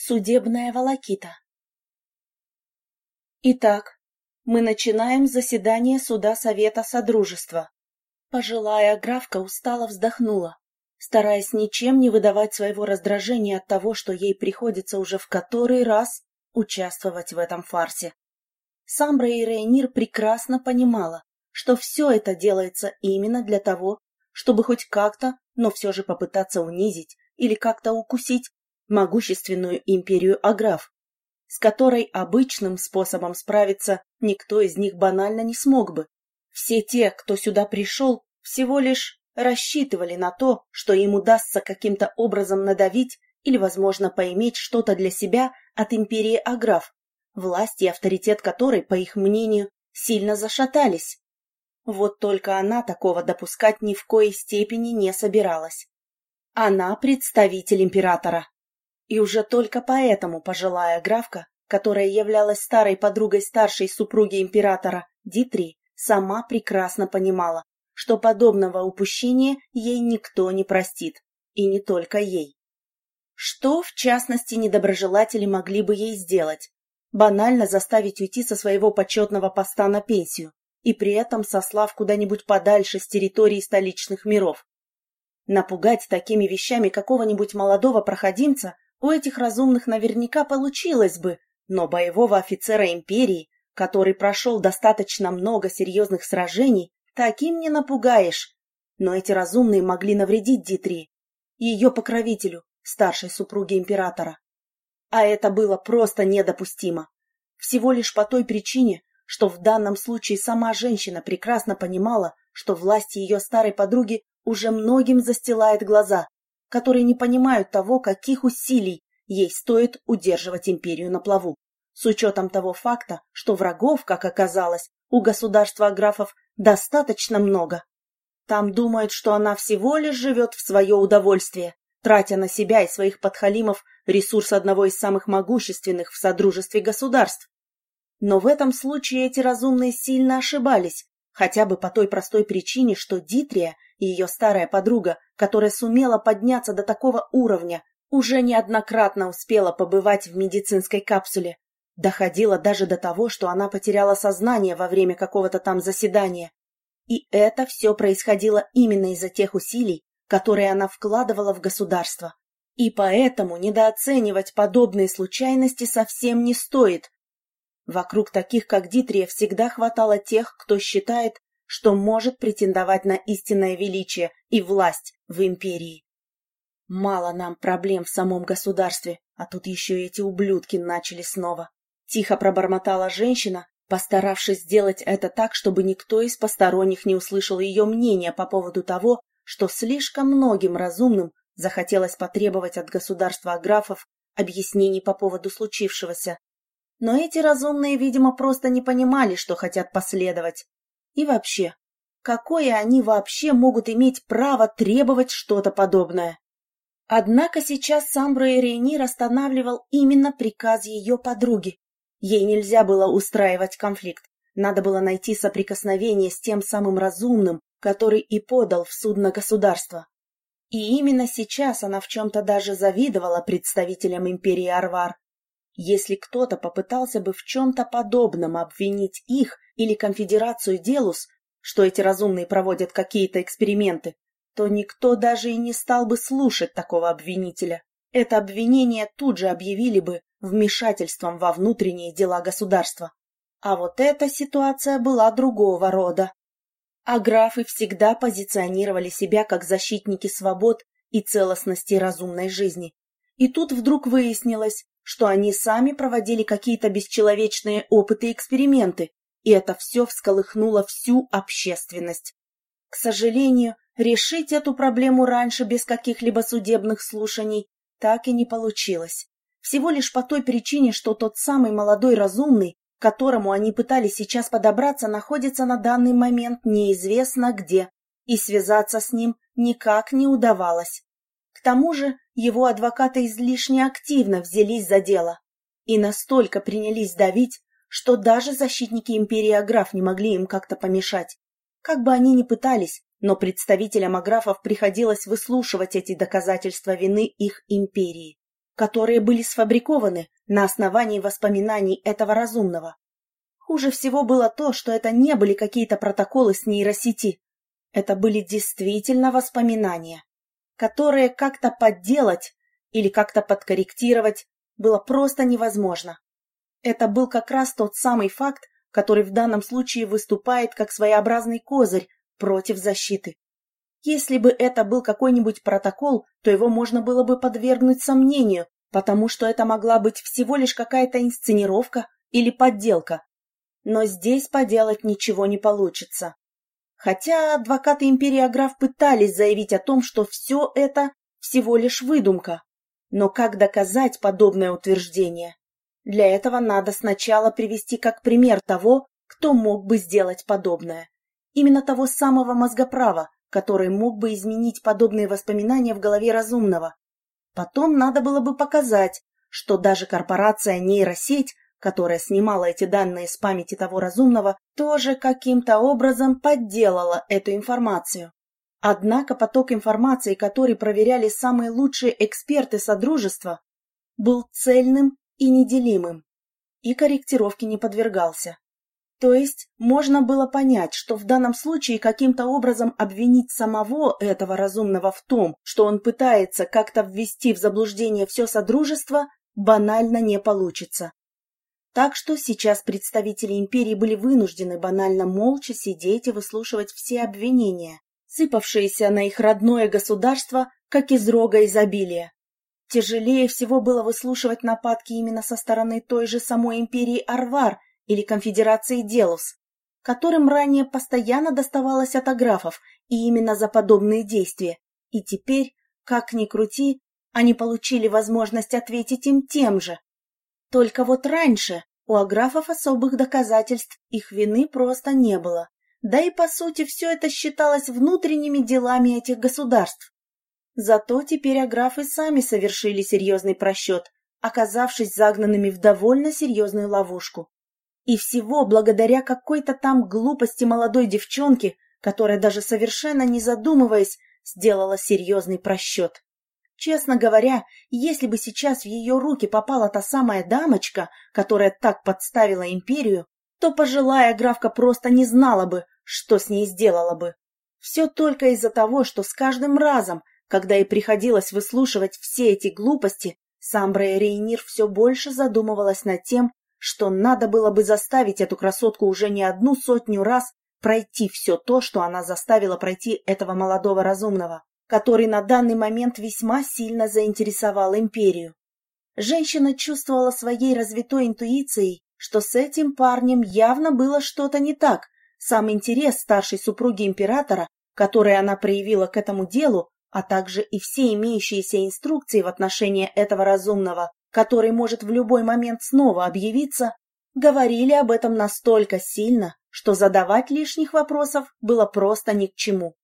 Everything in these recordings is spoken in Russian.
Судебная волокита Итак, мы начинаем заседание суда Совета Содружества. Пожилая графка устало вздохнула, стараясь ничем не выдавать своего раздражения от того, что ей приходится уже в который раз участвовать в этом фарсе. Самбра и Рейнир прекрасно понимала, что все это делается именно для того, чтобы хоть как-то, но все же попытаться унизить или как-то укусить могущественную империю Аграф, с которой обычным способом справиться никто из них банально не смог бы. Все те, кто сюда пришел, всего лишь рассчитывали на то, что им удастся каким-то образом надавить или, возможно, поиметь что-то для себя от империи Аграф, власть и авторитет которой, по их мнению, сильно зашатались. Вот только она такого допускать ни в коей степени не собиралась. Она представитель императора. И уже только поэтому пожилая графка, которая являлась старой подругой старшей супруги императора, Дитри, сама прекрасно понимала, что подобного упущения ей никто не простит, и не только ей. Что, в частности, недоброжелатели могли бы ей сделать? Банально заставить уйти со своего почетного поста на пенсию, и при этом сослав куда-нибудь подальше с территории столичных миров. Напугать такими вещами какого-нибудь молодого проходимца у этих разумных наверняка получилось бы, но боевого офицера империи, который прошел достаточно много серьезных сражений, таким не напугаешь. Но эти разумные могли навредить Дитри, ее покровителю, старшей супруге императора. А это было просто недопустимо. Всего лишь по той причине, что в данном случае сама женщина прекрасно понимала, что власть ее старой подруги уже многим застилает глаза, которые не понимают того, каких усилий ей стоит удерживать империю на плаву, с учетом того факта, что врагов, как оказалось, у государства графов достаточно много. Там думают, что она всего лишь живет в свое удовольствие, тратя на себя и своих подхалимов ресурс одного из самых могущественных в Содружестве государств. Но в этом случае эти разумные сильно ошибались, хотя бы по той простой причине, что Дитрия и ее старая подруга, которая сумела подняться до такого уровня, уже неоднократно успела побывать в медицинской капсуле. Доходило даже до того, что она потеряла сознание во время какого-то там заседания. И это все происходило именно из-за тех усилий, которые она вкладывала в государство. И поэтому недооценивать подобные случайности совсем не стоит. Вокруг таких, как Дитрия, всегда хватало тех, кто считает, что может претендовать на истинное величие и власть в империи. Мало нам проблем в самом государстве, а тут еще и эти ублюдки начали снова. Тихо пробормотала женщина, постаравшись сделать это так, чтобы никто из посторонних не услышал ее мнения по поводу того, что слишком многим разумным захотелось потребовать от государства аграфов объяснений по поводу случившегося. Но эти разумные, видимо, просто не понимали, что хотят последовать. И вообще, какое они вообще могут иметь право требовать что-то подобное? Однако сейчас Самбра Рейнир останавливал именно приказ ее подруги. Ей нельзя было устраивать конфликт. Надо было найти соприкосновение с тем самым разумным, который и подал в суд на государство. И именно сейчас она в чем-то даже завидовала представителям империи Арвар. Если кто-то попытался бы в чем-то подобном обвинить их или конфедерацию Делус, что эти разумные проводят какие-то эксперименты, то никто даже и не стал бы слушать такого обвинителя. Это обвинение тут же объявили бы вмешательством во внутренние дела государства. А вот эта ситуация была другого рода. А графы всегда позиционировали себя как защитники свобод и целостности разумной жизни. И тут вдруг выяснилось, что они сами проводили какие-то бесчеловечные опыты и эксперименты, и это все всколыхнуло всю общественность. К сожалению, решить эту проблему раньше без каких-либо судебных слушаний так и не получилось. Всего лишь по той причине, что тот самый молодой разумный, к которому они пытались сейчас подобраться, находится на данный момент неизвестно где, и связаться с ним никак не удавалось. Тому же его адвокаты излишне активно взялись за дело и настолько принялись давить, что даже защитники империи Аграф не могли им как-то помешать. Как бы они ни пытались, но представителям Аграфов приходилось выслушивать эти доказательства вины их империи. которые были сфабрикованы на основании воспоминаний этого разумного. Хуже всего было то, что это не были какие-то протоколы с нейросети. Это были действительно воспоминания, которые как-то подделать или как-то подкорректировать было просто невозможно. Это был как раз тот самый факт, который в данном случае выступает как своеобразный козырь против защиты. Если бы это был какой-нибудь протокол, то его можно было бы подвергнуть сомнению, потому что это могла быть всего лишь какая-то инсценировка или подделка. Но здесь поделать ничего не получится. Хотя адвокаты империограф пытались заявить о том, что все это всего лишь выдумка. Но как доказать подобное утверждение? Для этого надо сначала привести как пример того, кто мог бы сделать подобное. Именно того самого мозгоправа, который мог бы изменить подобные воспоминания в голове разумного. Потом надо было бы показать, что даже корпорация нейросеть, которая снимала эти данные с памяти того разумного, тоже каким-то образом подделала эту информацию. Однако поток информации, который проверяли самые лучшие эксперты Содружества, был цельным и неделимым, и корректировке не подвергался. То есть можно было понять, что в данном случае каким-то образом обвинить самого этого разумного в том, что он пытается как-то ввести в заблуждение все Содружество, банально не получится. Так что сейчас представители империи были вынуждены банально молча сидеть и выслушивать все обвинения, сыпавшиеся на их родное государство, как из рога изобилия. Тяжелее всего было выслушивать нападки именно со стороны той же самой империи Арвар или конфедерации Делус, которым ранее постоянно доставалось от аграфов и именно за подобные действия. И теперь, как ни крути, они получили возможность ответить им тем же. Только вот раньше у аграфов особых доказательств их вины просто не было. Да и, по сути, все это считалось внутренними делами этих государств. Зато теперь аграфы сами совершили серьезный просчет, оказавшись загнанными в довольно серьезную ловушку. И всего благодаря какой-то там глупости молодой девчонки, которая даже совершенно не задумываясь, сделала серьезный просчет. Честно говоря, если бы сейчас в ее руки попала та самая дамочка, которая так подставила империю, то пожилая графка просто не знала бы, что с ней сделала бы. Все только из-за того, что с каждым разом, когда ей приходилось выслушивать все эти глупости, Самбра Рейнир все больше задумывалась над тем, что надо было бы заставить эту красотку уже не одну сотню раз пройти все то, что она заставила пройти этого молодого разумного который на данный момент весьма сильно заинтересовал империю. Женщина чувствовала своей развитой интуицией, что с этим парнем явно было что-то не так. Сам интерес старшей супруги императора, который она проявила к этому делу, а также и все имеющиеся инструкции в отношении этого разумного, который может в любой момент снова объявиться, говорили об этом настолько сильно, что задавать лишних вопросов было просто ни к чему.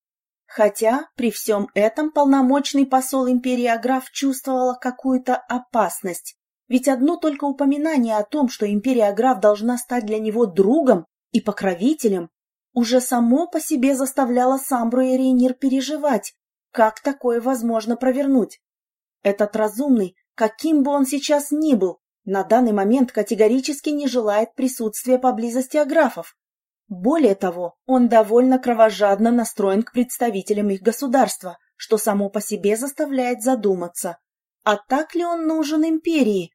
Хотя при всем этом полномочный посол империи Аграф чувствовала какую-то опасность, ведь одно только упоминание о том, что империя Аграф должна стать для него другом и покровителем, уже само по себе заставляло Самбру и Рейнир переживать, как такое возможно провернуть. Этот разумный, каким бы он сейчас ни был, на данный момент категорически не желает присутствия поблизости аграфов, более того, он довольно кровожадно настроен к представителям их государства, что само по себе заставляет задуматься, а так ли он нужен империи?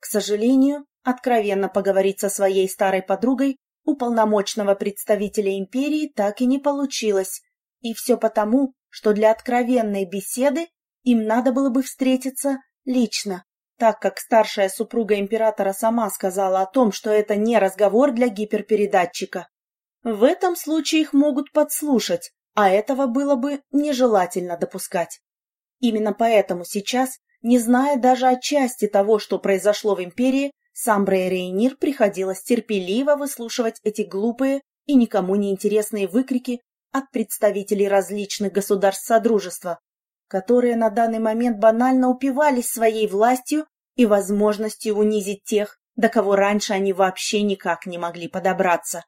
К сожалению, откровенно поговорить со своей старой подругой у полномочного представителя империи так и не получилось, и все потому, что для откровенной беседы им надо было бы встретиться лично, так как старшая супруга императора сама сказала о том, что это не разговор для гиперпередатчика. В этом случае их могут подслушать, а этого было бы нежелательно допускать. Именно поэтому сейчас, не зная даже о части того, что произошло в Империи, Самбре и Рейнир приходилось терпеливо выслушивать эти глупые и никому не интересные выкрики от представителей различных государств Содружества, которые на данный момент банально упивались своей властью и возможностью унизить тех, до кого раньше они вообще никак не могли подобраться.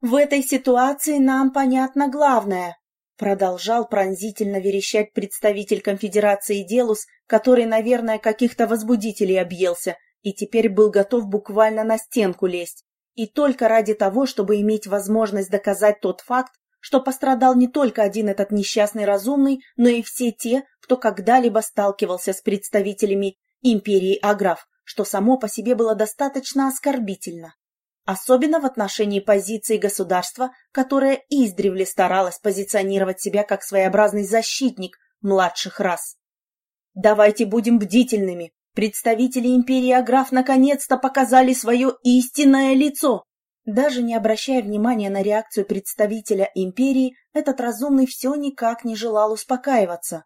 В этой ситуации нам понятно главное. Продолжал пронзительно верещать представитель конфедерации Делус, который, наверное, каких-то возбудителей объелся и теперь был готов буквально на стенку лезть. И только ради того, чтобы иметь возможность доказать тот факт, что пострадал не только один этот несчастный разумный, но и все те, кто когда-либо сталкивался с представителями империи Аграф, что само по себе было достаточно оскорбительно особенно в отношении позиции государства, которое издревле старалось позиционировать себя как своеобразный защитник младших рас. Давайте будем бдительными. Представители империи Аграф наконец-то показали свое истинное лицо. Даже не обращая внимания на реакцию представителя империи, этот разумный все никак не желал успокаиваться.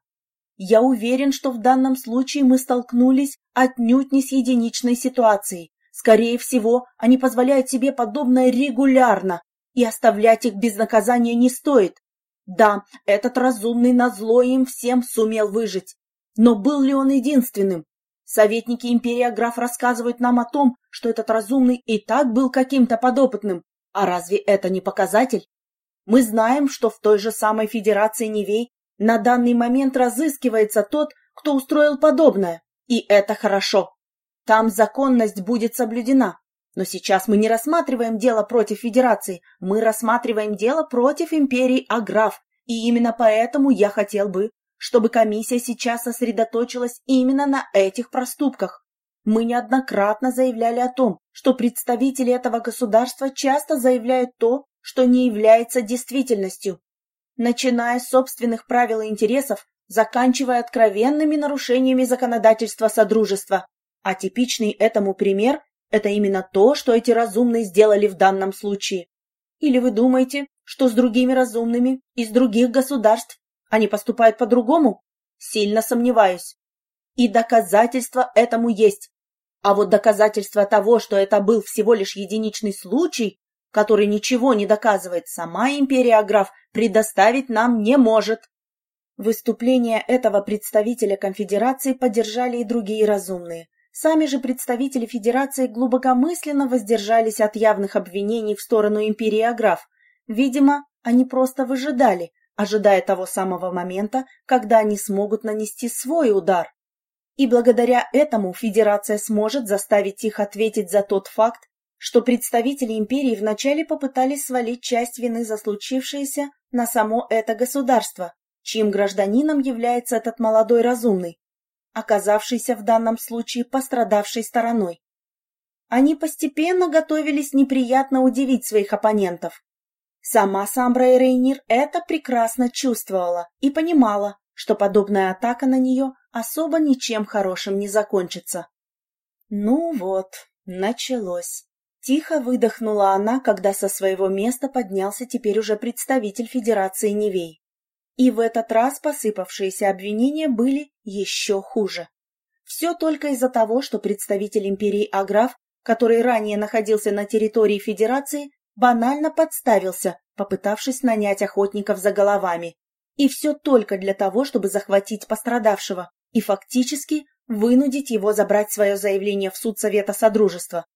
Я уверен, что в данном случае мы столкнулись отнюдь не с единичной ситуацией, Скорее всего, они позволяют себе подобное регулярно, и оставлять их без наказания не стоит. Да, этот разумный назло им всем сумел выжить. Но был ли он единственным? Советники империи Граф рассказывают нам о том, что этот разумный и так был каким-то подопытным. А разве это не показатель? Мы знаем, что в той же самой Федерации Невей на данный момент разыскивается тот, кто устроил подобное. И это хорошо. Там законность будет соблюдена. Но сейчас мы не рассматриваем дело против Федерации, мы рассматриваем дело против империи Аграф, и именно поэтому я хотел бы, чтобы комиссия сейчас сосредоточилась именно на этих проступках. Мы неоднократно заявляли о том, что представители этого государства часто заявляют то, что не является действительностью. Начиная с собственных правил и интересов, заканчивая откровенными нарушениями законодательства Содружества. А типичный этому пример – это именно то, что эти разумные сделали в данном случае. Или вы думаете, что с другими разумными из других государств они поступают по-другому? Сильно сомневаюсь. И доказательства этому есть. А вот доказательства того, что это был всего лишь единичный случай, который ничего не доказывает, сама империя Аграф предоставить нам не может. Выступление этого представителя конфедерации поддержали и другие разумные. Сами же представители Федерации глубокомысленно воздержались от явных обвинений в сторону империи Аграф. Видимо, они просто выжидали, ожидая того самого момента, когда они смогут нанести свой удар. И благодаря этому Федерация сможет заставить их ответить за тот факт, что представители империи вначале попытались свалить часть вины за случившееся на само это государство, чьим гражданином является этот молодой разумный, оказавшейся в данном случае пострадавшей стороной. Они постепенно готовились неприятно удивить своих оппонентов. Сама Самбра Рейнир это прекрасно чувствовала и понимала, что подобная атака на нее особо ничем хорошим не закончится. Ну вот, началось. Тихо выдохнула она, когда со своего места поднялся теперь уже представитель Федерации Невей. И в этот раз посыпавшиеся обвинения были еще хуже. Все только из-за того, что представитель империи Аграф, который ранее находился на территории Федерации, банально подставился, попытавшись нанять охотников за головами. И все только для того, чтобы захватить пострадавшего и фактически вынудить его забрать свое заявление в суд Совета Содружества.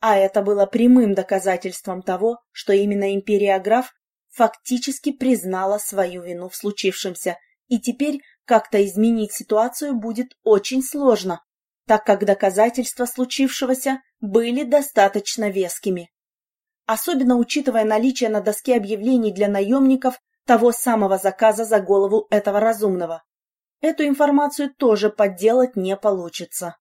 А это было прямым доказательством того, что именно империя Аграф фактически признала свою вину в случившемся, и теперь как-то изменить ситуацию будет очень сложно, так как доказательства случившегося были достаточно вескими. Особенно учитывая наличие на доске объявлений для наемников того самого заказа за голову этого разумного. Эту информацию тоже подделать не получится.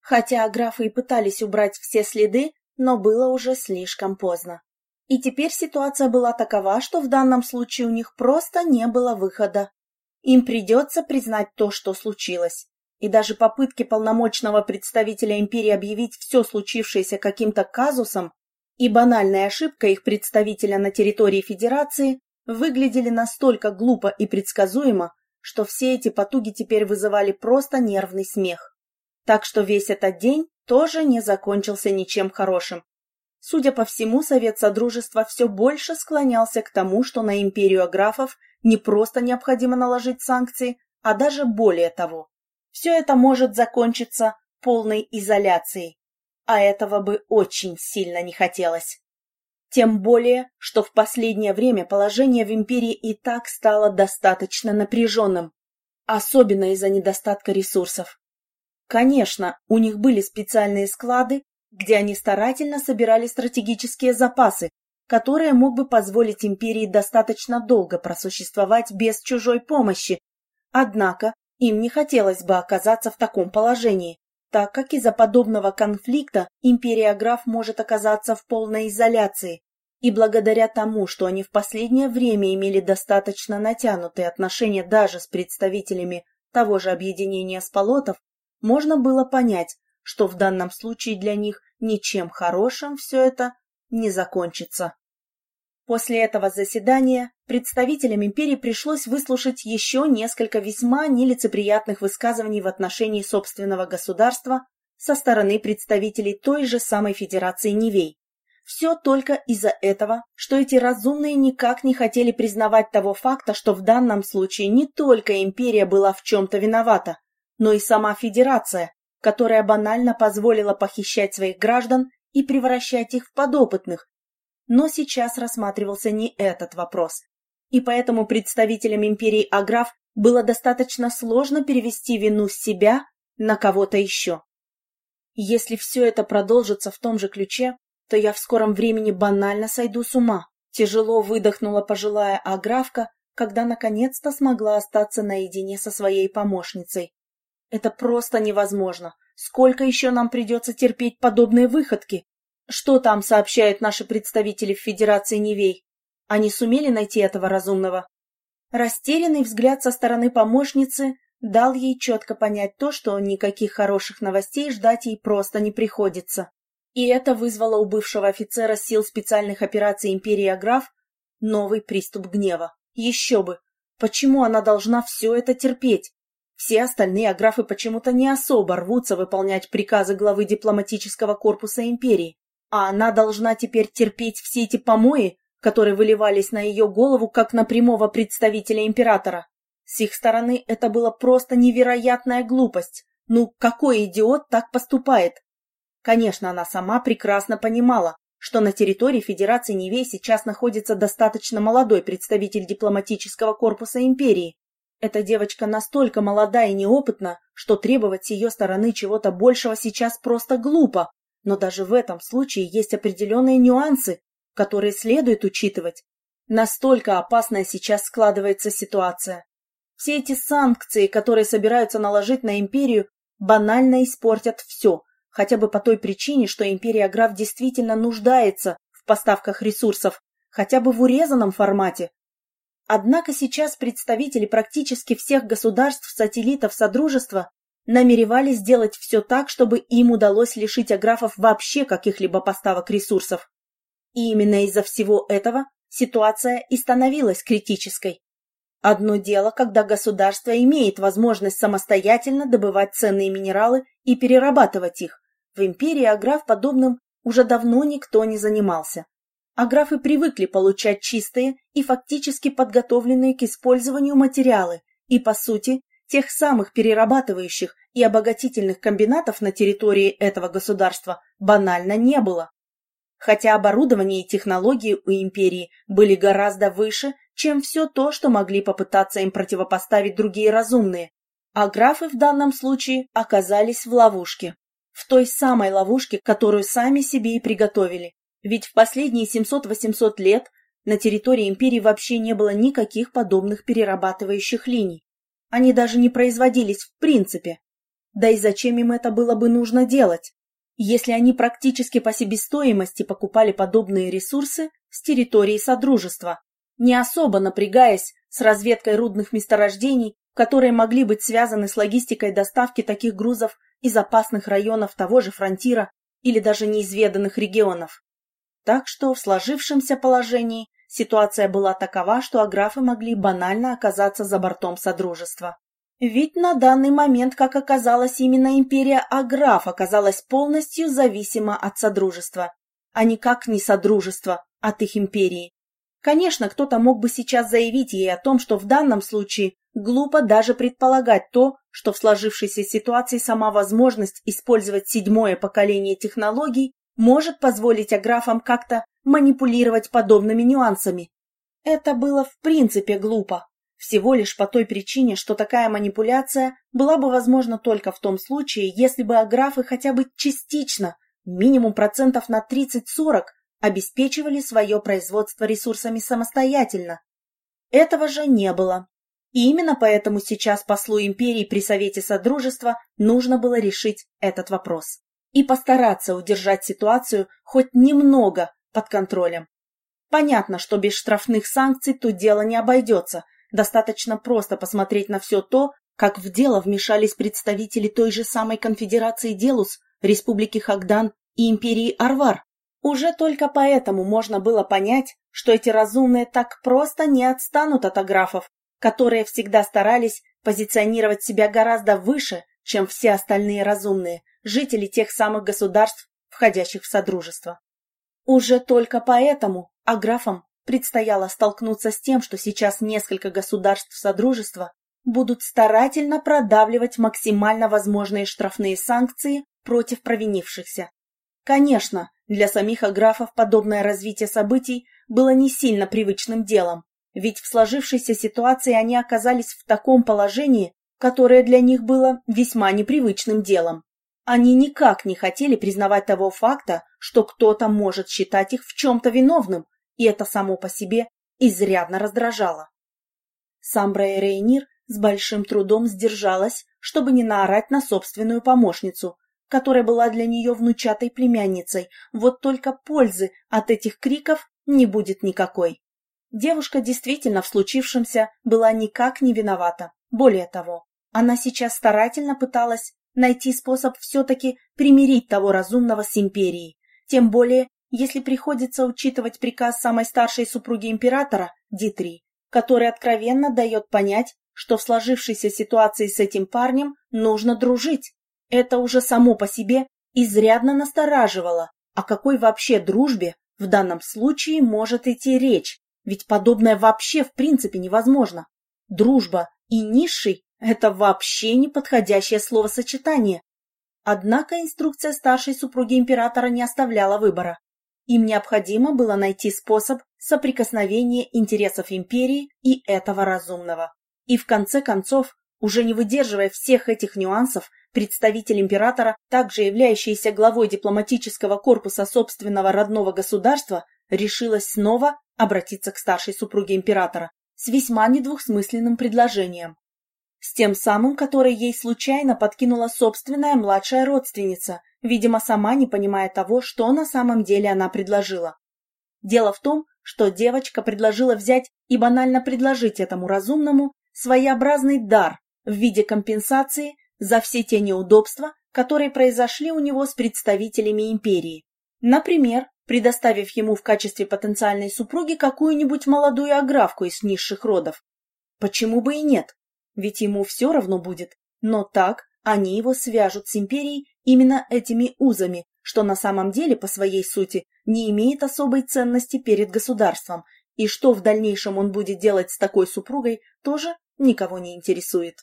Хотя графы и пытались убрать все следы, но было уже слишком поздно. И теперь ситуация была такова, что в данном случае у них просто не было выхода. Им придется признать то, что случилось. И даже попытки полномочного представителя империи объявить все случившееся каким-то казусом и банальная ошибка их представителя на территории Федерации выглядели настолько глупо и предсказуемо, что все эти потуги теперь вызывали просто нервный смех. Так что весь этот день тоже не закончился ничем хорошим. Судя по всему, Совет Содружества все больше склонялся к тому, что на империю аграфов не просто необходимо наложить санкции, а даже более того. Все это может закончиться полной изоляцией, а этого бы очень сильно не хотелось. Тем более, что в последнее время положение в империи и так стало достаточно напряженным, особенно из-за недостатка ресурсов. Конечно, у них были специальные склады, где они старательно собирали стратегические запасы, которые мог бы позволить империи достаточно долго просуществовать без чужой помощи. Однако им не хотелось бы оказаться в таком положении, так как из-за подобного конфликта империя Граф может оказаться в полной изоляции. И благодаря тому, что они в последнее время имели достаточно натянутые отношения даже с представителями того же объединения сполотов, можно было понять, что в данном случае для них ничем хорошим все это не закончится. После этого заседания представителям империи пришлось выслушать еще несколько весьма нелицеприятных высказываний в отношении собственного государства со стороны представителей той же самой Федерации Невей. Все только из-за этого, что эти разумные никак не хотели признавать того факта, что в данном случае не только империя была в чем-то виновата, но и сама Федерация, которая банально позволила похищать своих граждан и превращать их в подопытных. Но сейчас рассматривался не этот вопрос. И поэтому представителям империи Аграф было достаточно сложно перевести вину с себя на кого-то еще. Если все это продолжится в том же ключе, то я в скором времени банально сойду с ума. Тяжело выдохнула пожилая Аграфка, когда наконец-то смогла остаться наедине со своей помощницей. Это просто невозможно. Сколько еще нам придется терпеть подобные выходки? Что там сообщают наши представители в Федерации Невей? Они сумели найти этого разумного? Растерянный взгляд со стороны помощницы дал ей четко понять то, что никаких хороших новостей ждать ей просто не приходится. И это вызвало у бывшего офицера сил специальных операций Империи Аграф новый приступ гнева. Еще бы! Почему она должна все это терпеть? Все остальные аграфы почему-то не особо рвутся выполнять приказы главы дипломатического корпуса империи, а она должна теперь терпеть все эти помои, которые выливались на ее голову, как на прямого представителя императора. С их стороны это была просто невероятная глупость. Ну, какой идиот так поступает? Конечно, она сама прекрасно понимала, что на территории Федерации Невей сейчас находится достаточно молодой представитель дипломатического корпуса империи, эта девочка настолько молода и неопытна, что требовать с ее стороны чего-то большего сейчас просто глупо, но даже в этом случае есть определенные нюансы, которые следует учитывать. Настолько опасная сейчас складывается ситуация. Все эти санкции, которые собираются наложить на империю, банально испортят все, хотя бы по той причине, что империя Граф действительно нуждается в поставках ресурсов, хотя бы в урезанном формате, Однако сейчас представители практически всех государств-сателлитов Содружества намеревались сделать все так, чтобы им удалось лишить аграфов вообще каких-либо поставок ресурсов. И именно из-за всего этого ситуация и становилась критической. Одно дело, когда государство имеет возможность самостоятельно добывать ценные минералы и перерабатывать их. В империи аграф подобным уже давно никто не занимался а графы привыкли получать чистые и фактически подготовленные к использованию материалы, и, по сути, тех самых перерабатывающих и обогатительных комбинатов на территории этого государства банально не было. Хотя оборудование и технологии у империи были гораздо выше, чем все то, что могли попытаться им противопоставить другие разумные, а графы в данном случае оказались в ловушке. В той самой ловушке, которую сами себе и приготовили. Ведь в последние 700-800 лет на территории империи вообще не было никаких подобных перерабатывающих линий. Они даже не производились в принципе. Да и зачем им это было бы нужно делать, если они практически по себестоимости покупали подобные ресурсы с территории Содружества, не особо напрягаясь с разведкой рудных месторождений, которые могли быть связаны с логистикой доставки таких грузов из опасных районов того же фронтира или даже неизведанных регионов. Так что в сложившемся положении ситуация была такова, что аграфы могли банально оказаться за бортом Содружества. Ведь на данный момент, как оказалось, именно империя Аграф оказалась полностью зависима от Содружества, а никак не Содружества от их империи. Конечно, кто-то мог бы сейчас заявить ей о том, что в данном случае глупо даже предполагать то, что в сложившейся ситуации сама возможность использовать седьмое поколение технологий может позволить аграфам как-то манипулировать подобными нюансами. Это было в принципе глупо. Всего лишь по той причине, что такая манипуляция была бы возможна только в том случае, если бы аграфы хотя бы частично, минимум процентов на 30-40, обеспечивали свое производство ресурсами самостоятельно. Этого же не было. И именно поэтому сейчас послу империи при Совете Содружества нужно было решить этот вопрос и постараться удержать ситуацию хоть немного под контролем. Понятно, что без штрафных санкций тут дело не обойдется. Достаточно просто посмотреть на все то, как в дело вмешались представители той же самой конфедерации Делус, Республики Хагдан и Империи Арвар. Уже только поэтому можно было понять, что эти разумные так просто не отстанут от аграфов, которые всегда старались позиционировать себя гораздо выше, чем все остальные разумные, жители тех самых государств, входящих в Содружество. Уже только поэтому аграфам предстояло столкнуться с тем, что сейчас несколько государств Содружества будут старательно продавливать максимально возможные штрафные санкции против провинившихся. Конечно, для самих аграфов подобное развитие событий было не сильно привычным делом, ведь в сложившейся ситуации они оказались в таком положении, которое для них было весьма непривычным делом. Они никак не хотели признавать того факта, что кто-то может считать их в чем-то виновным, и это само по себе изрядно раздражало. Самбра и Рейнир с большим трудом сдержалась, чтобы не наорать на собственную помощницу, которая была для нее внучатой племянницей, вот только пользы от этих криков не будет никакой. Девушка действительно в случившемся была никак не виновата. Более того, она сейчас старательно пыталась найти способ все-таки примирить того разумного с империей, тем более, если приходится учитывать приказ самой старшей супруги императора, Дитри, который откровенно дает понять, что в сложившейся ситуации с этим парнем нужно дружить. Это уже само по себе изрядно настораживало, о какой вообще дружбе в данном случае может идти речь, ведь подобное вообще в принципе невозможно. Дружба и низший – это вообще неподходящее словосочетание. Однако инструкция старшей супруги императора не оставляла выбора. Им необходимо было найти способ соприкосновения интересов империи и этого разумного. И в конце концов, уже не выдерживая всех этих нюансов, представитель императора, также являющийся главой дипломатического корпуса собственного родного государства, решилась снова обратиться к старшей супруге императора с весьма недвусмысленным предложением. С тем самым, которое ей случайно подкинула собственная младшая родственница, видимо, сама не понимая того, что на самом деле она предложила. Дело в том, что девочка предложила взять и банально предложить этому разумному своеобразный дар в виде компенсации за все те неудобства, которые произошли у него с представителями империи. Например, предоставив ему в качестве потенциальной супруги какую-нибудь молодую аграфку из низших родов. Почему бы и нет? Ведь ему все равно будет. Но так они его свяжут с империей именно этими узами, что на самом деле по своей сути не имеет особой ценности перед государством, и что в дальнейшем он будет делать с такой супругой, тоже никого не интересует.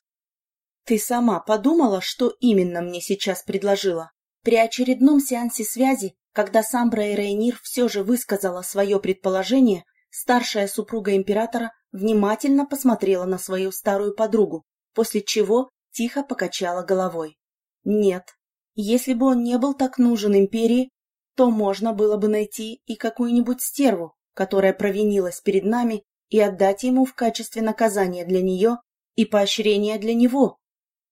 Ты сама подумала, что именно мне сейчас предложила? При очередном сеансе связи когда Самбра и Рейнир все же высказала свое предположение, старшая супруга императора внимательно посмотрела на свою старую подругу, после чего тихо покачала головой. Нет, если бы он не был так нужен империи, то можно было бы найти и какую-нибудь стерву, которая провинилась перед нами, и отдать ему в качестве наказания для нее и поощрения для него.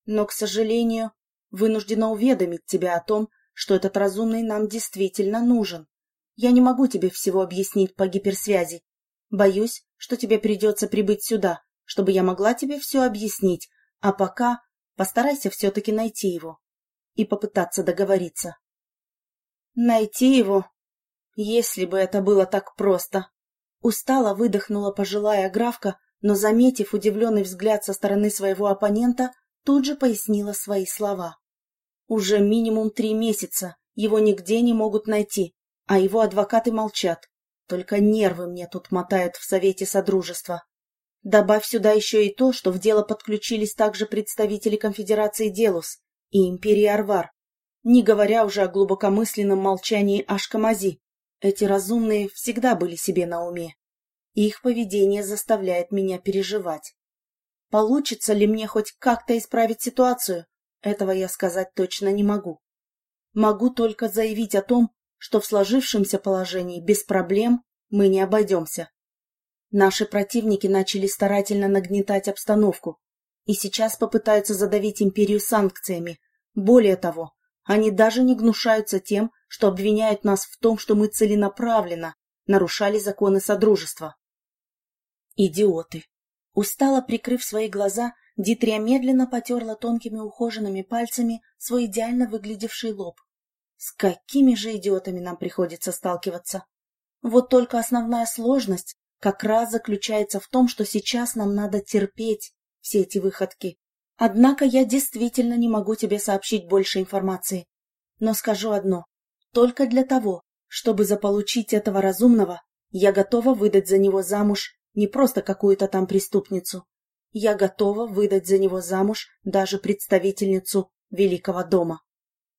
Но, к сожалению, вынуждена уведомить тебя о том, что этот разумный нам действительно нужен. Я не могу тебе всего объяснить по гиперсвязи. Боюсь, что тебе придется прибыть сюда, чтобы я могла тебе все объяснить, а пока постарайся все-таки найти его и попытаться договориться. Найти его? Если бы это было так просто. Устало выдохнула пожилая графка, но, заметив удивленный взгляд со стороны своего оппонента, тут же пояснила свои слова. Уже минимум три месяца его нигде не могут найти, а его адвокаты молчат. Только нервы мне тут мотают в Совете Содружества. Добавь сюда еще и то, что в дело подключились также представители Конфедерации Делус и Империи Арвар, не говоря уже о глубокомысленном молчании Ашкамази. Эти разумные всегда были себе на уме. Их поведение заставляет меня переживать. Получится ли мне хоть как-то исправить ситуацию? Этого я сказать точно не могу. Могу только заявить о том, что в сложившемся положении без проблем мы не обойдемся. Наши противники начали старательно нагнетать обстановку и сейчас попытаются задавить империю санкциями. Более того, они даже не гнушаются тем, что обвиняют нас в том, что мы целенаправленно нарушали законы Содружества. Идиоты! Устало прикрыв свои глаза, Дитрия медленно потерла тонкими ухоженными пальцами свой идеально выглядевший лоб. С какими же идиотами нам приходится сталкиваться? Вот только основная сложность как раз заключается в том, что сейчас нам надо терпеть все эти выходки. Однако я действительно не могу тебе сообщить больше информации. Но скажу одно. Только для того, чтобы заполучить этого разумного, я готова выдать за него замуж не просто какую-то там преступницу. Я готова выдать за него замуж даже представительницу Великого дома.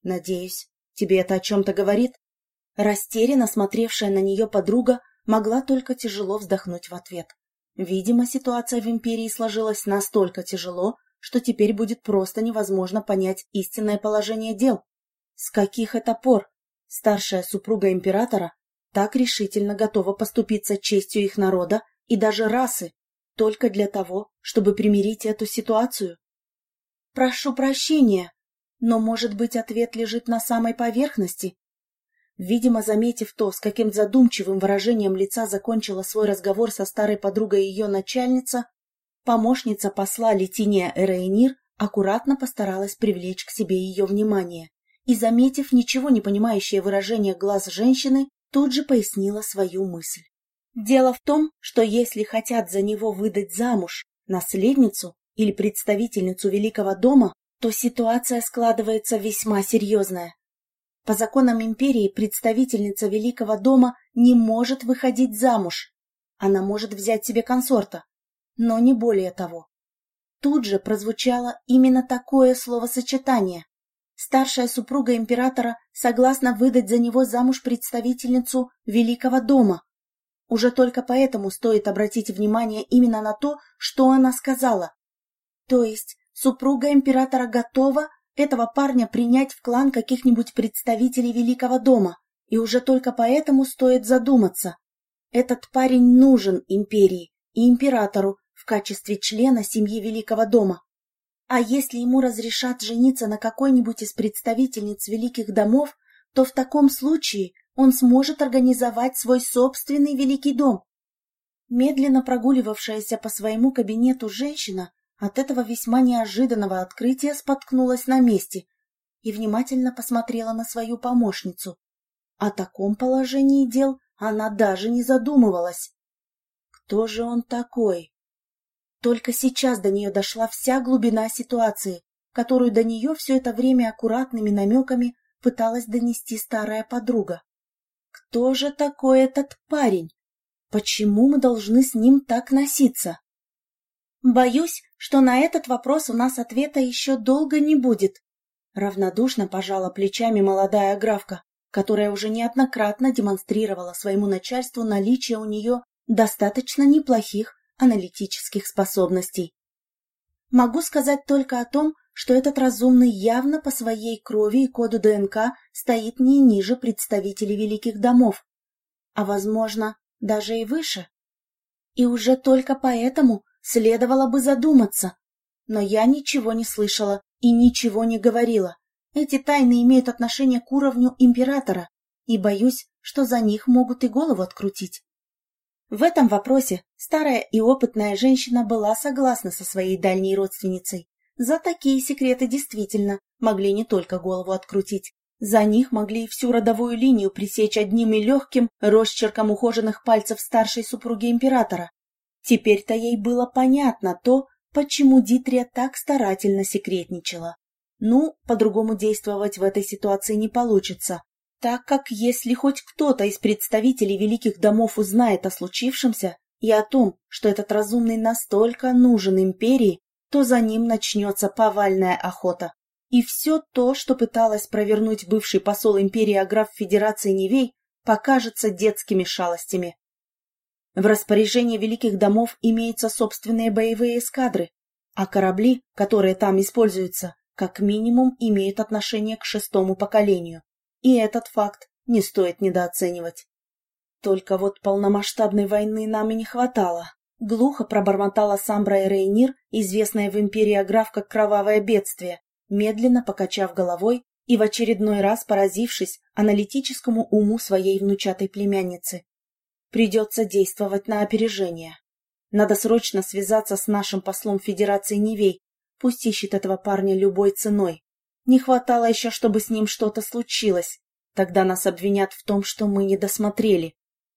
Надеюсь, тебе это о чем-то говорит? Растерянно смотревшая на нее подруга могла только тяжело вздохнуть в ответ. Видимо, ситуация в империи сложилась настолько тяжело, что теперь будет просто невозможно понять истинное положение дел. С каких это пор старшая супруга императора так решительно готова поступиться честью их народа и даже расы, только для того, чтобы примирить эту ситуацию? Прошу прощения, но, может быть, ответ лежит на самой поверхности? Видимо, заметив то, с каким задумчивым выражением лица закончила свой разговор со старой подругой ее начальница, помощница посла Летиния Эрейнир аккуратно постаралась привлечь к себе ее внимание и, заметив ничего не понимающее выражение глаз женщины, тут же пояснила свою мысль. Дело в том, что если хотят за него выдать замуж наследницу или представительницу Великого дома, то ситуация складывается весьма серьезная. По законам империи представительница Великого дома не может выходить замуж. Она может взять себе консорта, но не более того. Тут же прозвучало именно такое словосочетание. Старшая супруга императора согласна выдать за него замуж представительницу Великого дома. Уже только поэтому стоит обратить внимание именно на то, что она сказала. То есть супруга императора готова этого парня принять в клан каких-нибудь представителей Великого дома, и уже только поэтому стоит задуматься. Этот парень нужен империи и императору в качестве члена семьи Великого дома. А если ему разрешат жениться на какой-нибудь из представительниц Великих домов, то в таком случае он сможет организовать свой собственный Великий дом. Медленно прогуливавшаяся по своему кабинету женщина от этого весьма неожиданного открытия споткнулась на месте и внимательно посмотрела на свою помощницу. О таком положении дел она даже не задумывалась. Кто же он такой? Только сейчас до нее дошла вся глубина ситуации, которую до нее все это время аккуратными намеками пыталась донести старая подруга. Кто же такой этот парень? Почему мы должны с ним так носиться? Боюсь, что на этот вопрос у нас ответа еще долго не будет. Равнодушно пожала плечами молодая графка, которая уже неоднократно демонстрировала своему начальству наличие у нее достаточно неплохих аналитических способностей. Могу сказать только о том, что этот разумный явно по своей крови и коду ДНК стоит не ниже представителей великих домов, а, возможно, даже и выше. И уже только поэтому Следовало бы задуматься. Но я ничего не слышала и ничего не говорила. Эти тайны имеют отношение к уровню императора, и боюсь, что за них могут и голову открутить. В этом вопросе старая и опытная женщина была согласна со своей дальней родственницей. За такие секреты действительно могли не только голову открутить. За них могли и всю родовую линию пресечь одним и легким росчерком ухоженных пальцев старшей супруги императора. Теперь-то ей было понятно то, почему Дитрия так старательно секретничала. Ну, по-другому действовать в этой ситуации не получится, так как если хоть кто-то из представителей великих домов узнает о случившемся и о том, что этот разумный настолько нужен империи, то за ним начнется повальная охота. И все то, что пыталась провернуть бывший посол империи Аграф Федерации Невей, покажется детскими шалостями. В распоряжении великих домов имеются собственные боевые эскадры, а корабли, которые там используются, как минимум имеют отношение к шестому поколению. И этот факт не стоит недооценивать. Только вот полномасштабной войны нам и не хватало. Глухо пробормотала Самбра и Рейнир, известная в империи Аграф как кровавое бедствие, медленно покачав головой и в очередной раз поразившись аналитическому уму своей внучатой племянницы. Придется действовать на опережение. Надо срочно связаться с нашим послом Федерации Невей, пусть ищет этого парня любой ценой. Не хватало еще, чтобы с ним что-то случилось. Тогда нас обвинят в том, что мы не досмотрели.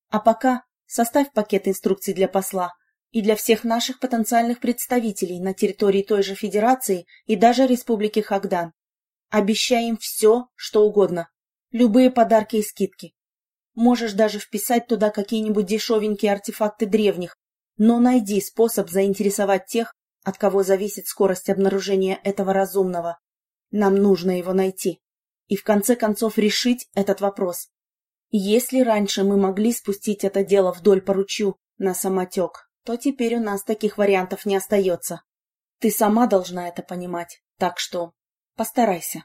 А пока составь пакет инструкций для посла и для всех наших потенциальных представителей на территории той же Федерации и даже Республики Хагдан. Обещаем все, что угодно. Любые подарки и скидки. Можешь даже вписать туда какие-нибудь дешевенькие артефакты древних, но найди способ заинтересовать тех, от кого зависит скорость обнаружения этого разумного. Нам нужно его найти. И в конце концов решить этот вопрос. Если раньше мы могли спустить это дело вдоль по ручью на самотек, то теперь у нас таких вариантов не остается. Ты сама должна это понимать, так что Постарайся.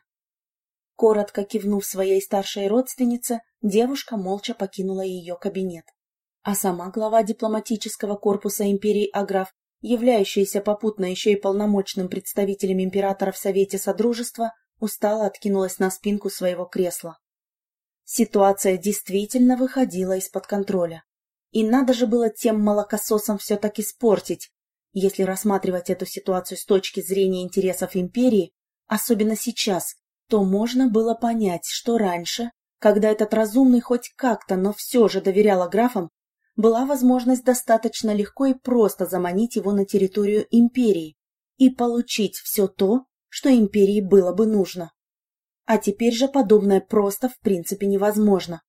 Коротко кивнув своей старшей родственнице, девушка молча покинула ее кабинет. А сама глава дипломатического корпуса империи Аграф, являющаяся попутно еще и полномочным представителем императора в Совете Содружества, устало откинулась на спинку своего кресла. Ситуация действительно выходила из-под контроля. И надо же было тем молокососам все так испортить. Если рассматривать эту ситуацию с точки зрения интересов империи, особенно сейчас, то можно было понять, что раньше, когда этот разумный хоть как-то, но все же доверял графам, была возможность достаточно легко и просто заманить его на территорию империи и получить все то, что империи было бы нужно. А теперь же подобное просто в принципе невозможно.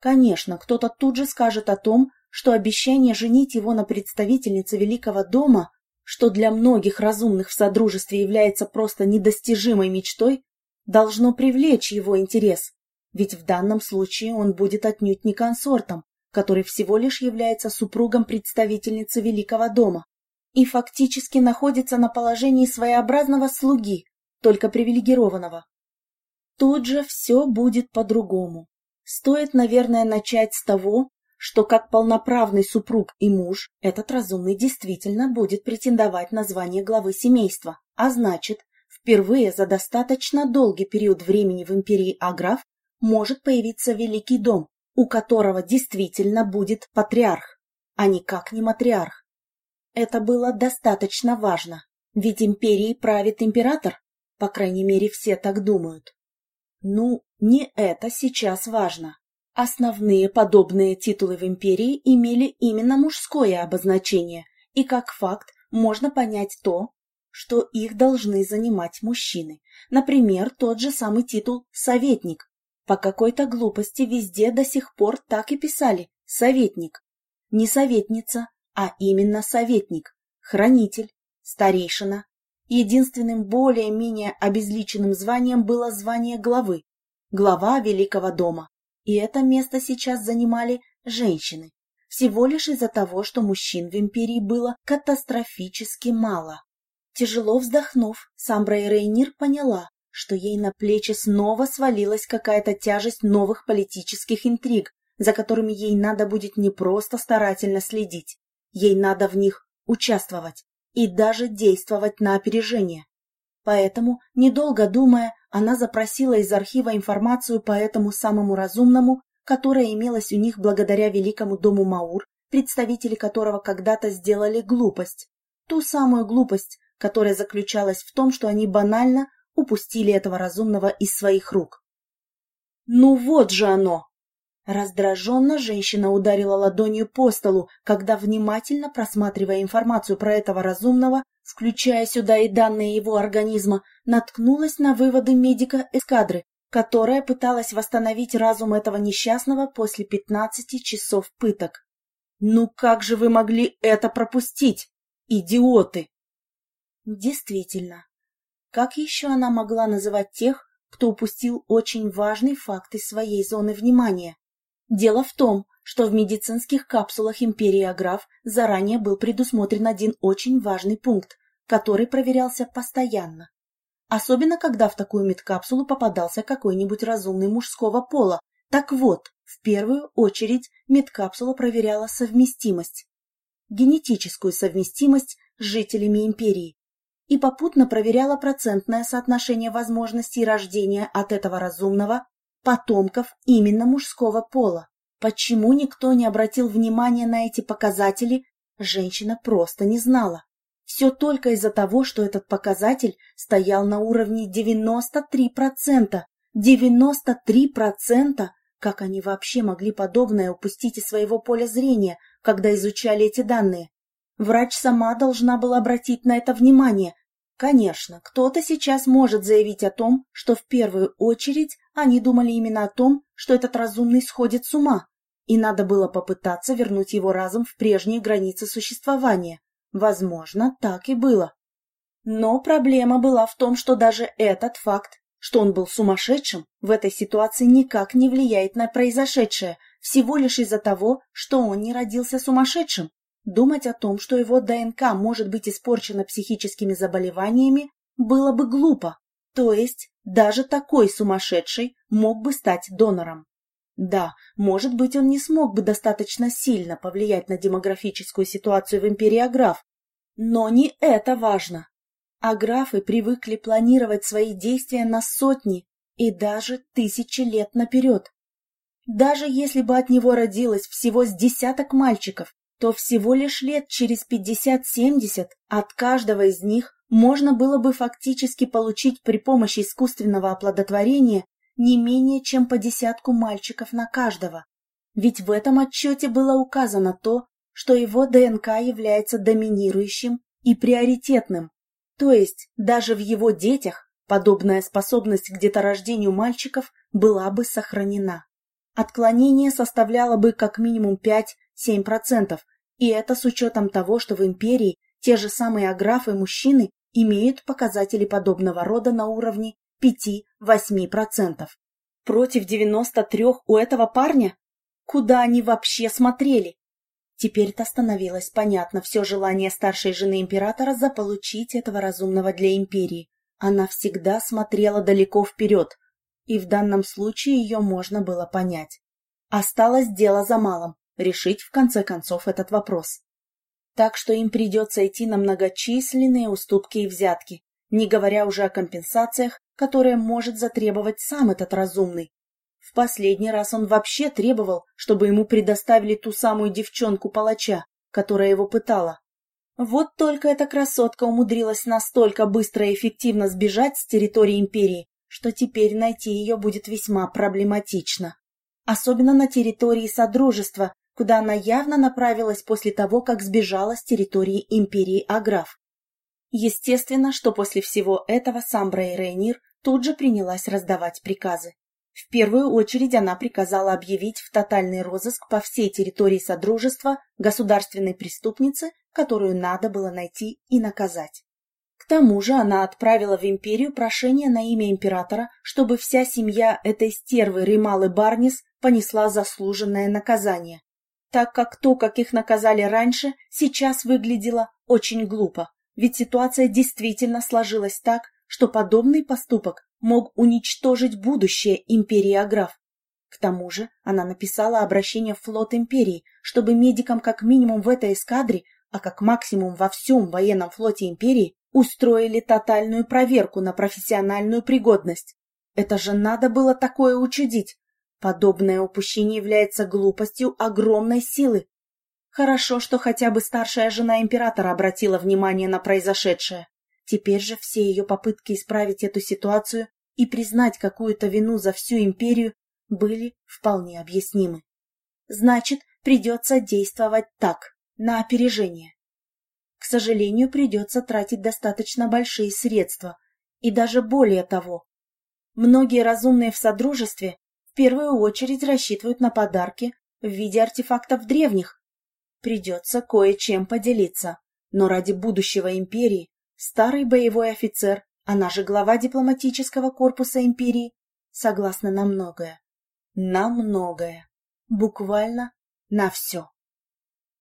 Конечно, кто-то тут же скажет о том, что обещание женить его на представительнице Великого дома что для многих разумных в Содружестве является просто недостижимой мечтой, должно привлечь его интерес, ведь в данном случае он будет отнюдь не консортом, который всего лишь является супругом представительницы Великого дома и фактически находится на положении своеобразного слуги, только привилегированного. Тут же все будет по-другому. Стоит, наверное, начать с того, что как полноправный супруг и муж этот разумный действительно будет претендовать на звание главы семейства, а значит, впервые за достаточно долгий период времени в империи Аграф может появиться Великий дом, у которого действительно будет патриарх, а никак не матриарх. Это было достаточно важно, ведь империей правит император, по крайней мере все так думают. Ну, не это сейчас важно. Основные подобные титулы в империи имели именно мужское обозначение, и как факт можно понять то, что их должны занимать мужчины. Например, тот же самый титул «советник». По какой-то глупости везде до сих пор так и писали «советник». Не советница, а именно советник, хранитель, старейшина. Единственным более-менее обезличенным званием было звание главы, глава Великого дома. И это место сейчас занимали женщины, всего лишь из-за того, что мужчин в империи было катастрофически мало. Тяжело вздохнув, Самбра и Рейнир поняла, что ей на плечи снова свалилась какая-то тяжесть новых политических интриг, за которыми ей надо будет не просто старательно следить, ей надо в них участвовать и даже действовать на опережение. Поэтому, недолго думая, она запросила из архива информацию по этому самому разумному, которая имелась у них благодаря великому дому Маур, представители которого когда-то сделали глупость. Ту самую глупость, которая заключалась в том, что они банально упустили этого разумного из своих рук. «Ну вот же оно!» Раздраженно женщина ударила ладонью по столу, когда, внимательно просматривая информацию про этого разумного, включая сюда и данные его организма, наткнулась на выводы медика эскадры, которая пыталась восстановить разум этого несчастного после пятнадцати часов пыток. «Ну как же вы могли это пропустить, идиоты?» Действительно, как еще она могла называть тех, кто упустил очень важный факт из своей зоны внимания? Дело в том, что в медицинских капсулах Империи Аграф заранее был предусмотрен один очень важный пункт, который проверялся постоянно. Особенно, когда в такую медкапсулу попадался какой-нибудь разумный мужского пола. Так вот, в первую очередь медкапсула проверяла совместимость. Генетическую совместимость с жителями империи. И попутно проверяла процентное соотношение возможностей рождения от этого разумного потомков именно мужского пола. Почему никто не обратил внимания на эти показатели, женщина просто не знала. Все только из-за того, что этот показатель стоял на уровне 93%. 93%! Как они вообще могли подобное упустить из своего поля зрения, когда изучали эти данные? Врач сама должна была обратить на это внимание. Конечно, кто-то сейчас может заявить о том, что в первую очередь они думали именно о том, что этот разумный сходит с ума, и надо было попытаться вернуть его разум в прежние границы существования. Возможно, так и было. Но проблема была в том, что даже этот факт, что он был сумасшедшим, в этой ситуации никак не влияет на произошедшее, всего лишь из-за того, что он не родился сумасшедшим. Думать о том, что его ДНК может быть испорчена психическими заболеваниями, было бы глупо. То есть, даже такой сумасшедший мог бы стать донором. Да, может быть, он не смог бы достаточно сильно повлиять на демографическую ситуацию в империи Аграф, но не это важно. Аграфы привыкли планировать свои действия на сотни и даже тысячи лет наперед. Даже если бы от него родилось всего с десяток мальчиков, то всего лишь лет через пятьдесят-семьдесят от каждого из них можно было бы фактически получить при помощи искусственного оплодотворения не менее чем по десятку мальчиков на каждого. Ведь в этом отчете было указано то, что его ДНК является доминирующим и приоритетным, то есть даже в его детях подобная способность к деторождению мальчиков была бы сохранена. Отклонение составляло бы как минимум 5-7%, и это с учетом того, что в империи те же самые аграфы-мужчины имеют показатели подобного рода на уровне 5-8%. Против 93 у этого парня? Куда они вообще смотрели? Теперь-то становилось понятно все желание старшей жены императора заполучить этого разумного для империи. Она всегда смотрела далеко вперед, и в данном случае ее можно было понять. Осталось дело за малым — решить в конце концов этот вопрос. Так что им придется идти на многочисленные уступки и взятки, не говоря уже о компенсациях, которые может затребовать сам этот разумный. В последний раз он вообще требовал, чтобы ему предоставили ту самую девчонку-палача, которая его пытала. Вот только эта красотка умудрилась настолько быстро и эффективно сбежать с территории империи, что теперь найти ее будет весьма проблематично. Особенно на территории Содружества, куда она явно направилась после того, как сбежала с территории империи Аграф. Естественно, что после всего этого Самбра и Рейнир тут же принялась раздавать приказы. В первую очередь она приказала объявить в тотальный розыск по всей территории Содружества государственной преступницы, которую надо было найти и наказать. К тому же она отправила в империю прошение на имя императора, чтобы вся семья этой стервы Рималы Барнис понесла заслуженное наказание, так как то, как их наказали раньше, сейчас выглядело очень глупо, ведь ситуация действительно сложилась так, что подобный поступок мог уничтожить будущее империи Аграф. К тому же она написала обращение в флот империи, чтобы медикам как минимум в этой эскадре, а как максимум во всем военном флоте империи, устроили тотальную проверку на профессиональную пригодность. Это же надо было такое учудить. Подобное упущение является глупостью огромной силы. Хорошо, что хотя бы старшая жена императора обратила внимание на произошедшее. Теперь же все ее попытки исправить эту ситуацию и признать какую-то вину за всю империю были вполне объяснимы. Значит, придется действовать так, на опережение. К сожалению, придется тратить достаточно большие средства, и даже более того. Многие разумные в Содружестве в первую очередь рассчитывают на подарки в виде артефактов древних. Придется кое-чем поделиться, но ради будущего империи старый боевой офицер она же глава дипломатического корпуса империи, согласна на многое. На многое. Буквально на все.